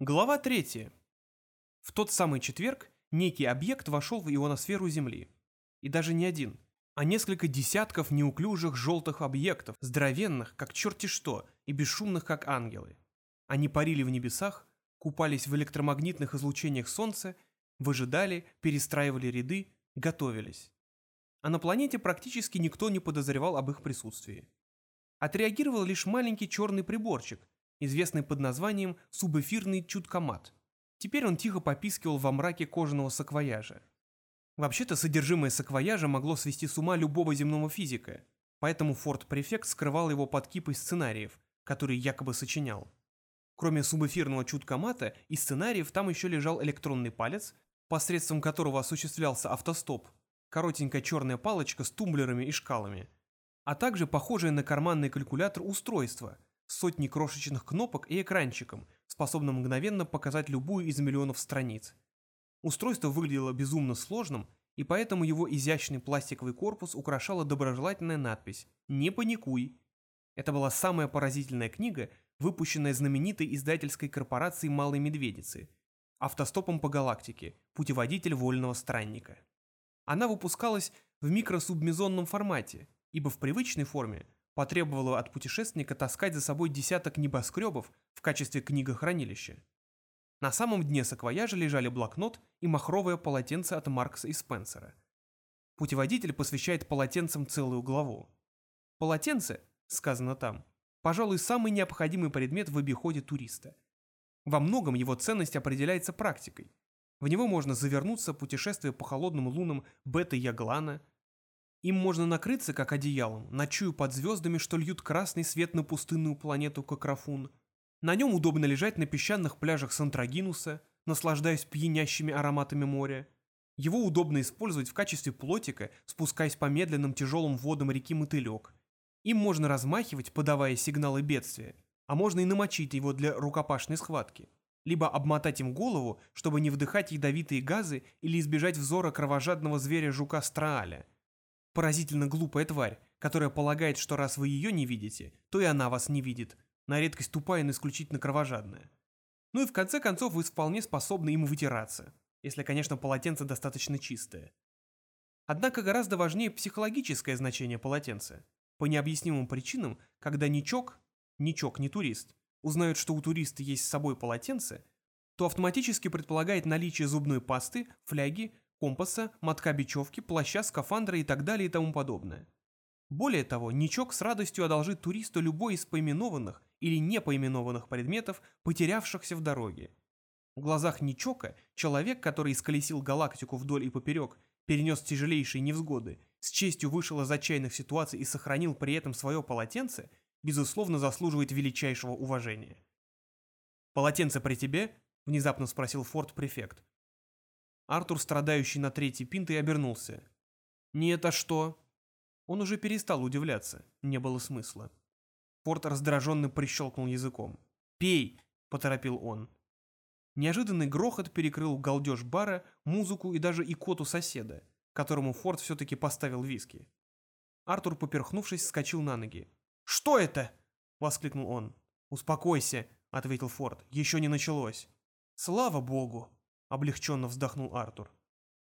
Глава 3. В тот самый четверг некий объект вошел в ионосферу Земли. И даже не один, а несколько десятков неуклюжих желтых объектов, здоровенных, как черти что, и бесшумных, как ангелы. Они парили в небесах, купались в электромагнитных излучениях Солнца, выжидали, перестраивали ряды, готовились. А на планете практически никто не подозревал об их присутствии. Отреагировал лишь маленький черный приборчик, известный под названием субэфирный чуткомат. Теперь он тихо попискивал во мраке кожаного саквояжа. Вообще-то содержимое саквояжа могло свести с ума любого земного физика, поэтому Форд-префект скрывал его под кипой сценариев, которые якобы сочинял. Кроме субэфирного чуткомата и сценариев там еще лежал электронный палец, посредством которого осуществлялся автостоп, коротенькая черная палочка с тумблерами и шкалами, а также похожее на карманный калькулятор устройство – сотни крошечных кнопок и экранчиком, способным мгновенно показать любую из миллионов страниц. Устройство выглядело безумно сложным, и поэтому его изящный пластиковый корпус украшала доброжелательная надпись «Не паникуй». Это была самая поразительная книга, выпущенная знаменитой издательской корпорацией «Малой Медведицы», автостопом по галактике, путеводитель вольного странника. Она выпускалась в микросубмезонном формате, ибо в привычной форме – потребовало от путешественника таскать за собой десяток небоскребов в качестве книгохранилища. На самом дне саквояжа лежали блокнот и махровое полотенце от Маркса и Спенсера. Путеводитель посвящает полотенцам целую главу. Полотенце, сказано там, пожалуй, самый необходимый предмет в обиходе туриста. Во многом его ценность определяется практикой. В него можно завернуться, путешествуя по холодным лунам Бета-Яглана – им можно накрыться, как одеялом, ночую под звездами, что льют красный свет на пустынную планету Кокрафун. На нем удобно лежать на песчаных пляжах Сантрагинуса, наслаждаясь пьянящими ароматами моря. Его удобно использовать в качестве плотика, спускаясь по медленным тяжелым водам реки Мотылек. Им можно размахивать, подавая сигналы бедствия, а можно и намочить его для рукопашной схватки. Либо обмотать им голову, чтобы не вдыхать ядовитые газы или избежать взора кровожадного зверя жука Страаля – Поразительно глупая тварь, которая полагает, что раз вы ее не видите, то и она вас не видит. На редкость тупая, но исключительно кровожадная. Ну и в конце концов вы вполне способны им вытираться, если, конечно, полотенце достаточно чистое. Однако гораздо важнее психологическое значение полотенца. По необъяснимым причинам, когда ничок, ничок не турист, узнают, что у туриста есть с собой полотенце, то автоматически предполагает наличие зубной пасты, фляги, компаса, мотка бечевки, плаща, скафандра и так далее и тому подобное. Более того, Ничок с радостью одолжит туристу любой из поименованных или не поименованных предметов, потерявшихся в дороге. В глазах Ничока человек, который исколесил галактику вдоль и поперек, перенес тяжелейшие невзгоды, с честью вышел из отчаянных ситуаций и сохранил при этом свое полотенце, безусловно заслуживает величайшего уважения. «Полотенце при тебе?» – внезапно спросил форт-префект. Артур, страдающий на третьей пинтой, обернулся. «Нет, а что?» Он уже перестал удивляться, не было смысла. Форд раздраженно прищелкнул языком. «Пей!» — поторопил он. Неожиданный грохот перекрыл галдеж бара, музыку и даже икоту соседа, которому Форд все-таки поставил виски. Артур, поперхнувшись, вскочил на ноги. «Что это?» — воскликнул он. «Успокойся», — ответил Форд. «Еще не началось». «Слава богу!» — облегченно вздохнул Артур.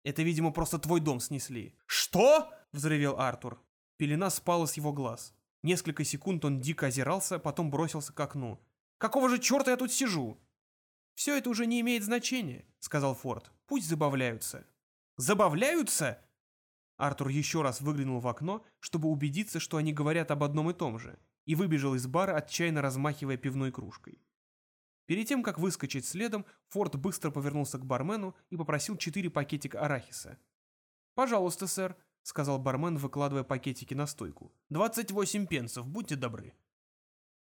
«Это, видимо, просто твой дом снесли». «Что?» — взревел Артур. Пелена спала с его глаз. Несколько секунд он дико озирался, потом бросился к окну. «Какого же черта я тут сижу?» «Все это уже не имеет значения», — сказал Форд. «Пусть забавляются». «Забавляются?» Артур еще раз выглянул в окно, чтобы убедиться, что они говорят об одном и том же, и выбежал из бара, отчаянно размахивая пивной кружкой. Перед тем, как выскочить следом, Форд быстро повернулся к бармену и попросил четыре пакетика арахиса. «Пожалуйста, сэр», — сказал бармен, выкладывая пакетики на стойку. «Двадцать восемь пенсов, будьте добры».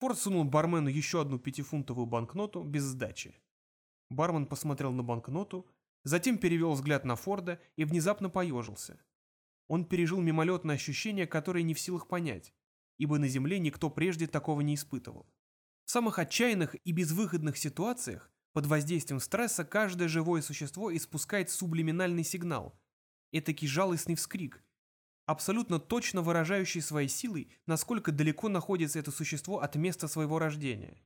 Форд сунул бармену еще одну пятифунтовую банкноту без сдачи. Бармен посмотрел на банкноту, затем перевел взгляд на Форда и внезапно поежился. Он пережил мимолетное ощущение, которое не в силах понять, ибо на Земле никто прежде такого не испытывал. Самых отчаянных и безвыходных ситуациях под воздействием стресса каждое живое существо испускает сублиминальный сигнал. Этакий жалостный вскрик, абсолютно точно выражающий своей силой, насколько далеко находится это существо от места своего рождения.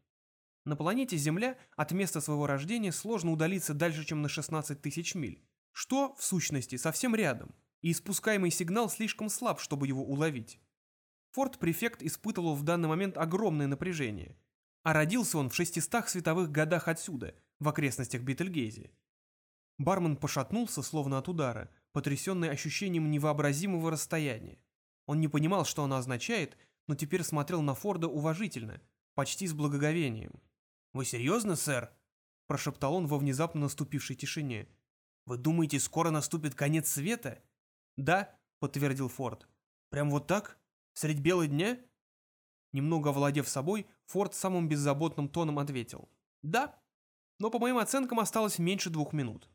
На планете Земля от места своего рождения сложно удалиться дальше, чем на 16 тысяч миль, что, в сущности, совсем рядом, и испускаемый сигнал слишком слаб, чтобы его уловить. Форт-префект испытывал в данный момент огромное напряжение, а родился он в 600 световых годах отсюда, в окрестностях Бетельгейзе. Бармен пошатнулся, словно от удара, потрясенный ощущением невообразимого расстояния. Он не понимал, что оно означает, но теперь смотрел на Форда уважительно, почти с благоговением. «Вы серьезно, сэр?» – прошептал он во внезапно наступившей тишине. «Вы думаете, скоро наступит конец света?» «Да», – подтвердил Форд. «Прям вот так? Средь бела дня?» Немного овладев собой, Форд самым беззаботным тоном ответил. «Да, но по моим оценкам осталось меньше двух минут».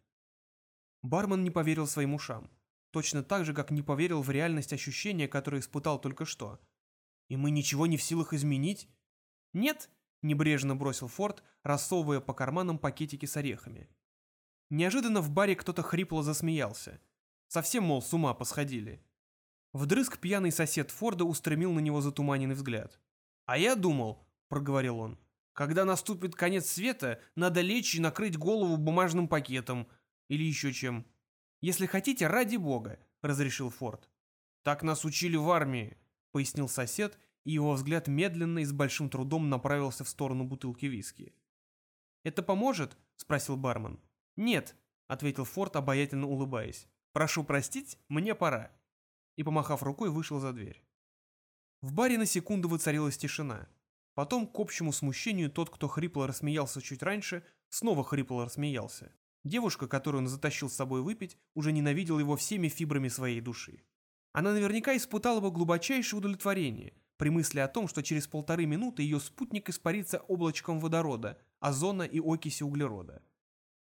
Бармен не поверил своим ушам. Точно так же, как не поверил в реальность ощущения, которое испытал только что. «И мы ничего не в силах изменить?» «Нет», — небрежно бросил Форд, рассовывая по карманам пакетики с орехами. Неожиданно в баре кто-то хрипло засмеялся. Совсем, мол, с ума посходили. Вдрызг пьяный сосед Форда устремил на него затуманенный взгляд. «А я думал», — проговорил он, — «когда наступит конец света, надо лечь и накрыть голову бумажным пакетом, или еще чем. Если хотите, ради бога, разрешил Форд. Так нас учили в армии, пояснил сосед, и его взгляд медленно и с большим трудом направился в сторону бутылки виски. «Это поможет?» – спросил бармен. «Нет», – ответил Форд, обаятельно улыбаясь. «Прошу простить, мне пора». И, помахав рукой, вышел за дверь. В баре на секунду воцарилась тишина. Потом, к общему смущению, тот, кто хрипло рассмеялся чуть раньше, снова хрипло рассмеялся. Девушка, которую он затащил с собой выпить, уже ненавидела его всеми фибрами своей души. Она наверняка испытала бы глубочайшее удовлетворение при мысли о том, что через полторы минуты ее спутник испарится облачком водорода, озона и окиси углерода.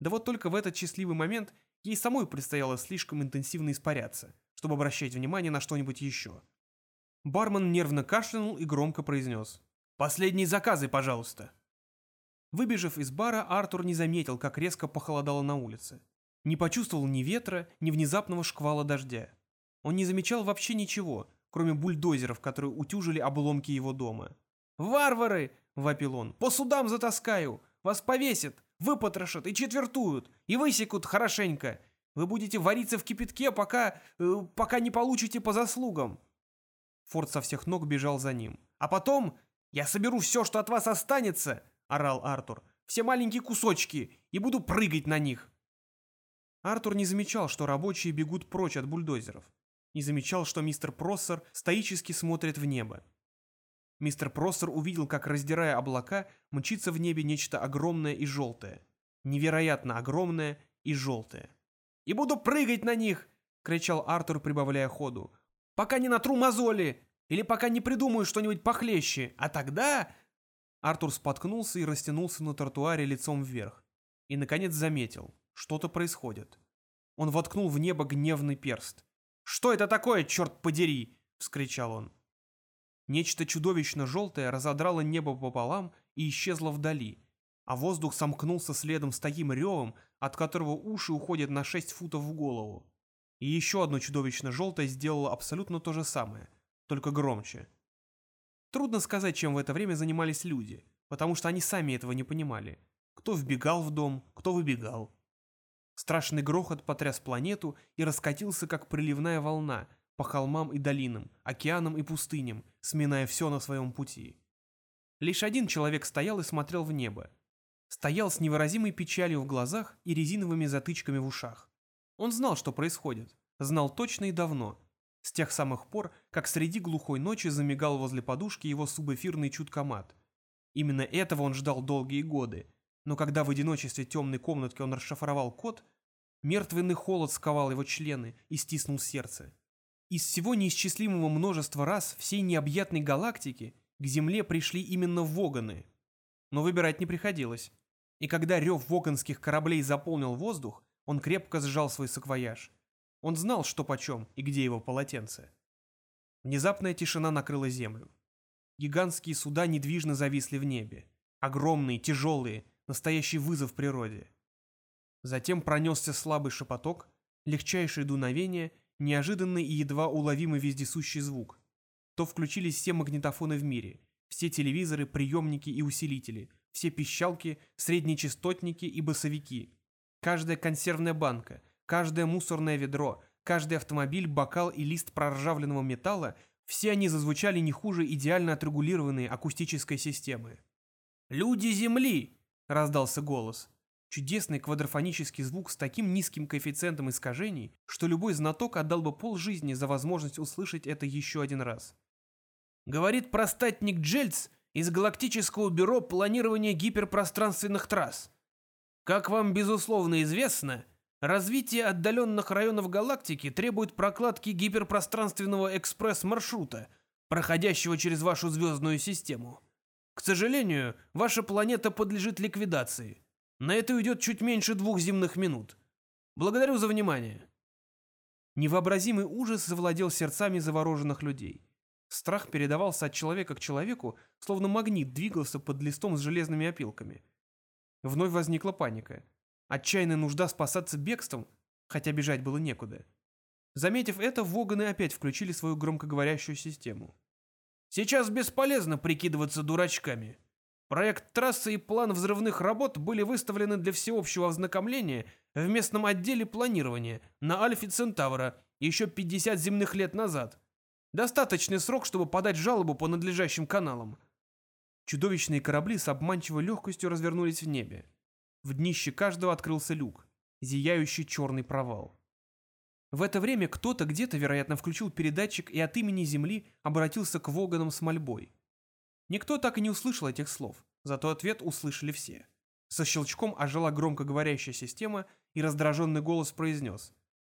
Да вот только в этот счастливый момент ей самой предстояло слишком интенсивно испаряться, чтобы обращать внимание на что-нибудь еще. Бармен нервно кашлянул и громко произнес «Последние заказы, пожалуйста!» Выбежав из бара, Артур не заметил, как резко похолодало на улице. Не почувствовал ни ветра, ни внезапного шквала дождя. Он не замечал вообще ничего, кроме бульдозеров, которые утюжили обломки его дома. «Варвары!» — вопил он. «По судам затаскаю! Вас повесят, выпотрошат и четвертуют, и высекут хорошенько! Вы будете вариться в кипятке, пока... Э, пока не получите по заслугам!» Форд со всех ног бежал за ним. «А потом я соберу все, что от вас останется!» — орал Артур. «Все маленькие кусочки, и буду прыгать на них!» Артур не замечал, что рабочие бегут прочь от бульдозеров. Не замечал, что мистер Проссер стоически смотрит в небо. Мистер Проссер увидел, как, раздирая облака, мчится в небе нечто огромное и желтое. Невероятно огромное и желтое. «И буду прыгать на них!» — кричал Артур, прибавляя ходу. «Пока не натру мозоли! Или пока не придумаю что-нибудь похлеще! А тогда...» Артур споткнулся и растянулся на тротуаре лицом вверх. И, наконец, заметил. Что-то происходит. Он воткнул в небо гневный перст. «Что это такое, черт подери?» — вскричал он. Нечто чудовищно желтое разодрало небо пополам и исчезло вдали, а воздух сомкнулся следом с таким ревом, от которого уши уходят на шесть футов в голову. И еще одно чудовищно желтое сделало абсолютно то же самое, только громче. Трудно сказать, чем в это время занимались люди, потому что они сами этого не понимали. Кто вбегал в дом, кто выбегал. Страшный грохот потряс планету и раскатился, как приливная волна, по холмам и долинам, океанам и пустыням, сминая все на своем пути. Лишь один человек стоял и смотрел в небо. Стоял с невыразимой печалью в глазах и резиновыми затычками в ушах. Он знал, что происходит, знал точно и давно, с тех самых пор, как среди глухой ночи замигал возле подушки его субэфирный чуткомат. Именно этого он ждал долгие годы, но когда в одиночестве темной комнатки он расшифровал код, мертвенный холод сковал его члены и стиснул сердце. Из всего неисчислимого множества раз всей необъятной галактики к Земле пришли именно воганы. Но выбирать не приходилось. И когда рев воганских кораблей заполнил воздух, он крепко сжал свой саквояж. Он знал, что почем и где его полотенце. Внезапная тишина накрыла землю. Гигантские суда недвижно зависли в небе. Огромные, тяжелые, настоящий вызов природе. Затем пронесся слабый шепоток, легчайшее дуновение, неожиданный и едва уловимый вездесущий звук. То включились все магнитофоны в мире, все телевизоры, приемники и усилители, все пищалки, среднечастотники и басовики. Каждая консервная банка, каждое мусорное ведро, каждый автомобиль, бокал и лист проржавленного металла – все они зазвучали не хуже идеально отрегулированной акустической системы. «Люди Земли!» — раздался голос. Чудесный квадрофонический звук с таким низким коэффициентом искажений, что любой знаток отдал бы полжизни за возможность услышать это еще один раз. Говорит простатник Джельц из Галактического бюро планирования гиперпространственных трасс. Как вам, безусловно, известно, развитие отдаленных районов галактики требует прокладки гиперпространственного экспресс-маршрута, проходящего через вашу звездную систему. К сожалению, ваша планета подлежит ликвидации. На это уйдет чуть меньше двух земных минут. Благодарю за внимание. Невообразимый ужас завладел сердцами завороженных людей. Страх передавался от человека к человеку, словно магнит двигался под листом с железными опилками. Вновь возникла паника. Отчаянная нужда спасаться бегством, хотя бежать было некуда. Заметив это, Воганы опять включили свою громкоговорящую систему. «Сейчас бесполезно прикидываться дурачками. Проект трассы и план взрывных работ были выставлены для всеобщего ознакомления в местном отделе планирования на Альфе Центавра еще 50 земных лет назад. Достаточный срок, чтобы подать жалобу по надлежащим каналам. Чудовищные корабли с обманчивой легкостью развернулись в небе. В днище каждого открылся люк, зияющий черный провал. В это время кто-то где-то, вероятно, включил передатчик и от имени Земли обратился к Воганам с мольбой. Никто так и не услышал этих слов, зато ответ услышали все. Со щелчком ожила громкоговорящая система, и раздраженный голос произнес.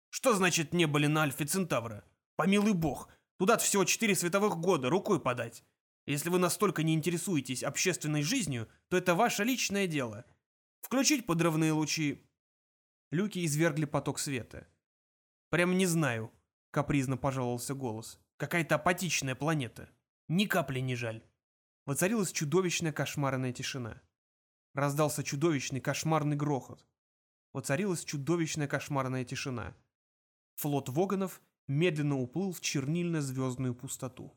«Что значит не были на Альфе Центавра? Помилуй бог, туда всего четыре световых года, рукой подать. Если вы настолько не интересуетесь общественной жизнью, то это ваше личное дело. Включить подрывные лучи». Люки извергли поток света. «Прям не знаю», — капризно пожаловался голос. «Какая-то апатичная планета. Ни капли не жаль». Воцарилась чудовищная кошмарная тишина. Раздался чудовищный кошмарный грохот. Воцарилась чудовищная кошмарная тишина. Флот Воганов медленно уплыл в чернильно-звездную пустоту.